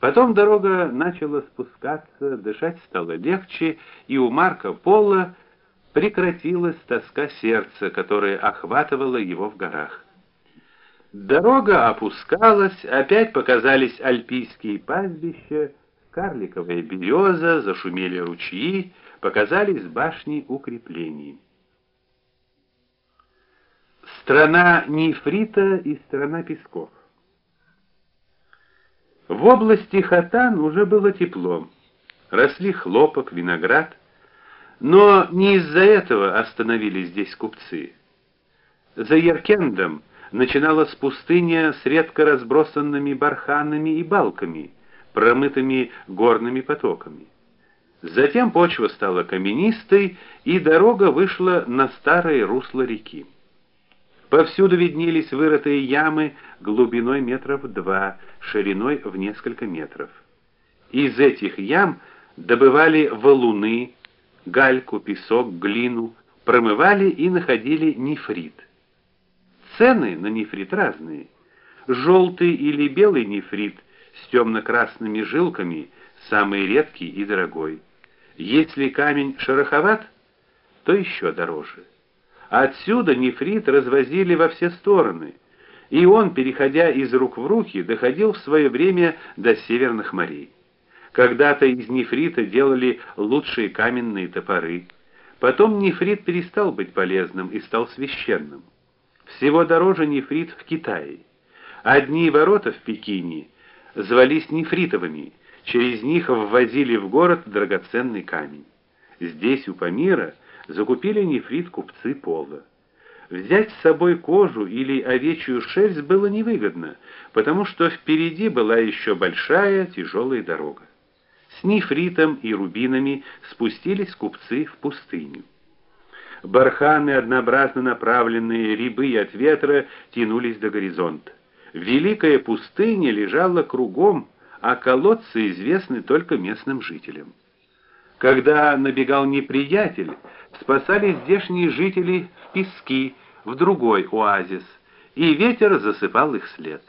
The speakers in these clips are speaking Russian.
Потом дорога начала спускаться, дышать стало легче, и у Марка Поло прекратилась тоска сердца, которая охватывала его в горах. Дорога опускалась, опять показались альпийские пастбища, карликовая береза, зашумели ручьи, показались башни укреплений. Страна нефрита и страна песков. В области Хатан уже было тепло. Росли хлопок, виноград, но не из-за этого остановились здесь купцы. За Еркендом начиналась пустыня с редко разбросанными барханами и балками, промытыми горными потоками. Затем почва стала каменистой, и дорога вышла на старое русло реки. Повсюду виднелись вырытые ямы глубиной метров два, шириной в несколько метров. Из этих ям добывали валуны, гальку, песок, глину, промывали и находили нефрит. Цены на нефрит разные. Желтый или белый нефрит с темно-красными жилками самый редкий и дорогой. Если камень шероховат, то еще дороже. Отсюда нефрит развозили во все стороны, и он, переходя из рук в руки, доходил в свое время до северных морей. Когда-то из нефрита делали лучшие каменные топоры. Потом нефрит перестал быть полезным и стал священным. Всего дороже нефрит в Китае. Одни ворота в Пекине звались нефритовыми, через них ввозили в город драгоценный камень. Здесь у Памира закупили нефрит купцы Пола. Взять с собой кожу или овечью шерсть было невыгодно, потому что впереди была еще большая тяжелая дорога. С нефритом и рубинами спустились купцы в пустыню. Барханы, однообразно направленные рябы от ветра, тянулись до горизонта. Великая пустыня лежала кругом, а колодцы известны только местным жителям. Когда набегал неприятель, спасали здешние жители в пески, в другой оазис, и ветер засыпал их след.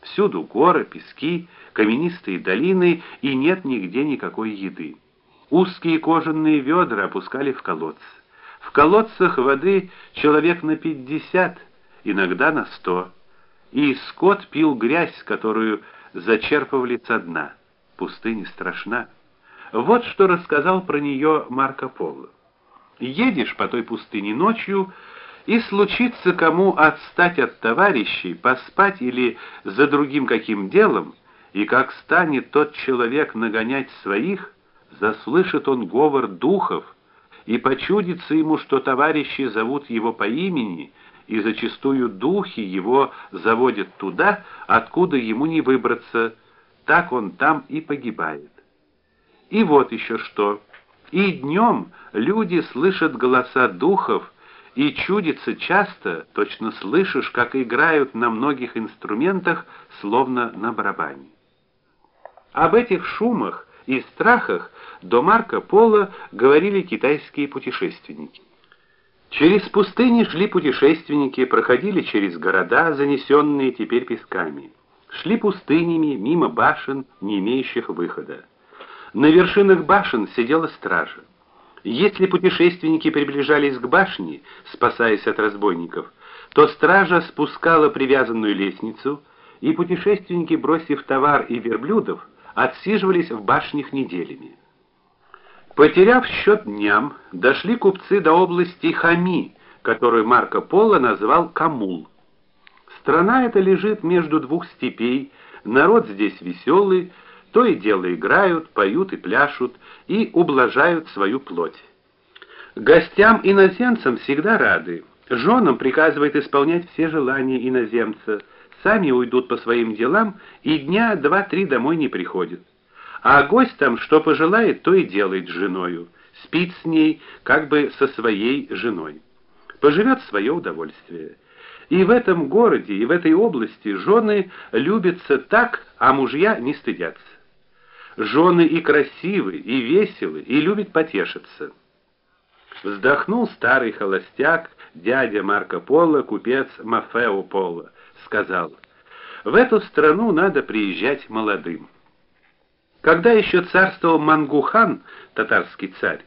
Всюду горы, пески, каменистые долины, и нет нигде никакой еды. Узкие кожаные ведра опускали в колодцы. В колодцах воды человек на пятьдесят, иногда на сто. И скот пил грязь, которую зачерпывали со дна. Пустыня страшна. Вот что рассказал про нее Марко Поло. Едешь по той пустыне ночью, и случится кому отстать от товарищей, поспать или за другим каким делом, и как станет тот человек нагонять своих, заслышит он говор духов, и почудится ему, что товарищи зовут его по имени, и зачастую духи его заводят туда, откуда ему не выбраться, так он там и погибает. И вот еще что. И днем люди слышат голоса духов, и чудится часто, точно слышишь, как играют на многих инструментах, словно на барабане. Об этих шумах и страхах до Марко Поло говорили китайские путешественники. Через пустыни шли путешественники, проходили через города, занесенные теперь песками. Шли пустынями мимо башен, не имеющих выхода. На вершинах башен сидела стража. Если путешественники приближались к башне, спасаясь от разбойников, то стража спускала привязанную лестницу, и путешественники, бросив товар и верблюдов, отсиживались в башнях неделями. Потеряв счет дням, дошли купцы до области Хами, которую Марко Поло назвал Камул. Страна эта лежит между двух степей, народ здесь веселый, то и дело играют, поют и пляшут и ублажают свою плоть. Гостям-иноземцам всегда рады. Женам приказывают исполнять все желания иноземца. Сами уйдут по своим делам и дня два-три домой не приходят. А гость там что пожелает, то и делает с женою. Спит с ней, как бы со своей женой. Поживет в свое удовольствие. И в этом городе, и в этой области жены любятся так, а мужья не стыдятся. Жены и красивы, и веселы, и любят потешиться. Вздохнул старый холостяк, дядя Марко Поло, купец Мафео Поло, сказал: "В эту страну надо приезжать молодым". Когда еще царствовал Мангухан, татарский царь,